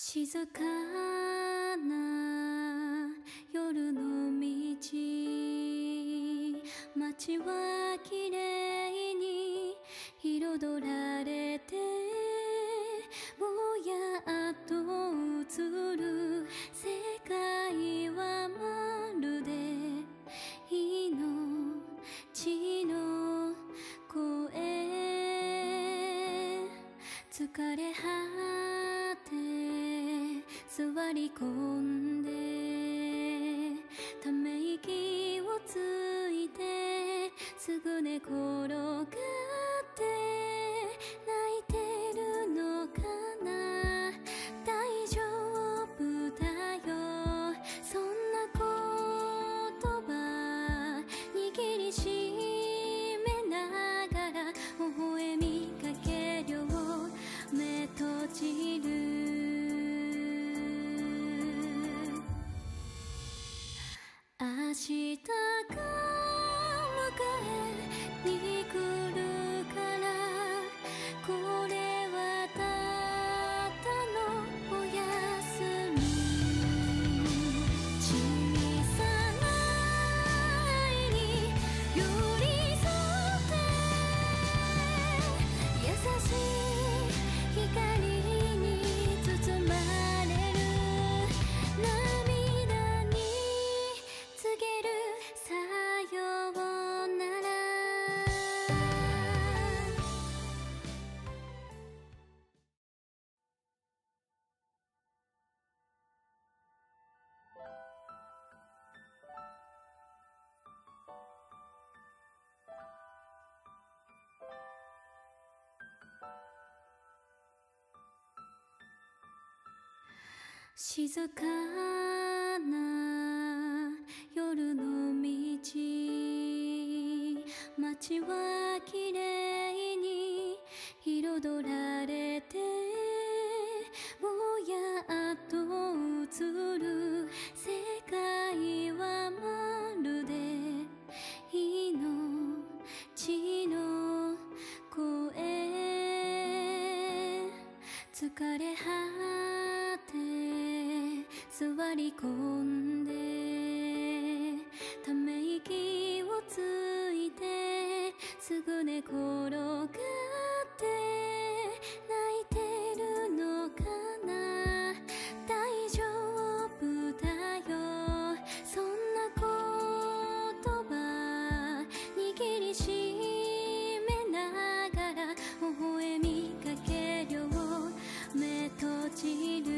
静かな夜の道。街は綺麗に彩られて。ぼやっと映る。世界はまるで。命の声。疲れ果て座り込んで明日が迎えに来る静かな夜の道。街は綺麗に彩られて。ぼやっと映る世界はまるで。命の声。疲れ果て座り込んでため息をついてすぐ寝転がって泣いてるのかな大丈夫だよ。そんな言葉握りしめながら微笑みかけるよ目閉じる